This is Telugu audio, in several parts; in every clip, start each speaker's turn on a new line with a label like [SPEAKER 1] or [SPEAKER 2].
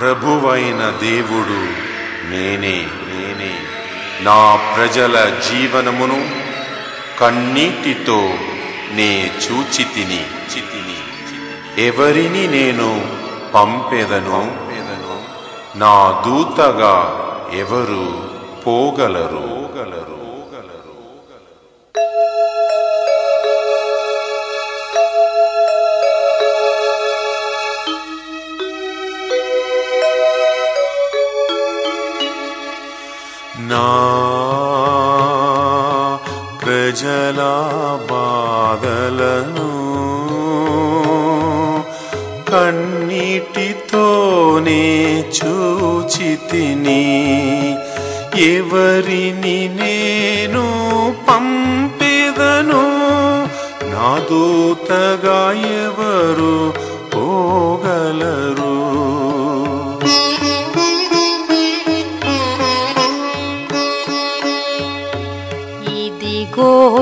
[SPEAKER 1] ప్రభువైన దేవుడు నేనే. నేనే. నా ప్రజల జీవనమును కన్నీటితో నే చూచితిని. చితిని ఎవరిని నేను పంపెదను? నా దూతగా ఎవరు పోగలరు? పోగలరు. ప్రజల బాధలను కన్నీటితోనే చూచితిని ఎవరిని నేను పంపెదను? నా దూతగా ఎవరు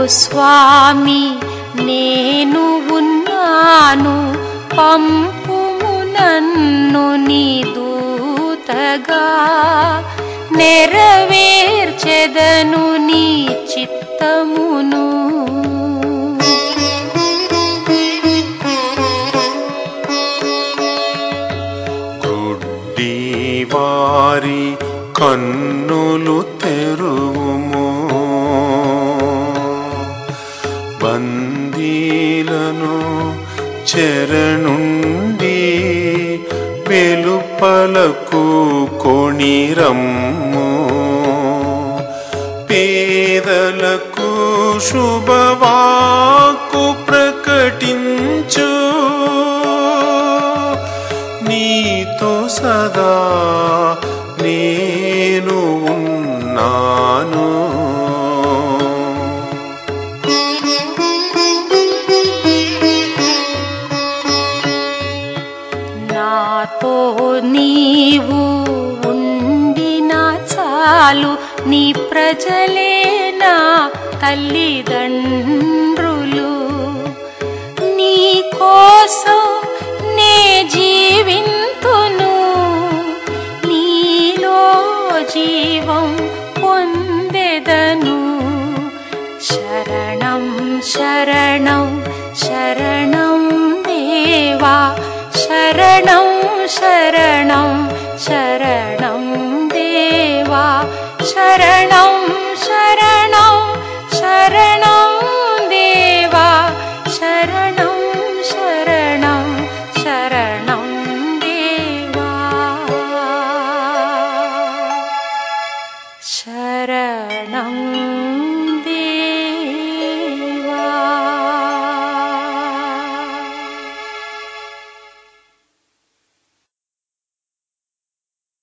[SPEAKER 2] స్వామి నేను ఉన్నాను పంపుము నన్ను నీ దూతగా. నెరవేర్చెదను నీ చిత్తమును.
[SPEAKER 1] వారి కన్నులు తెరు చెరనుండి వెలుపలకు కొణిరమ్ము పేదలకు శుభవాకు ప్రకటించు. నీతో సదా నేను ఉన్నాను.
[SPEAKER 2] నాతో నీవు ఉండిన చాలు నీ ప్రజలేనా తల్లిదండ్రులు. నీ కోసం నే జీవింతును నీలో జీవం పొందెదను. శరణం శరణం శరణం. शरणं शरणं देवा शरणं शरणं शरणं देवा शरणं शरणं शरणं देवा। शरणम्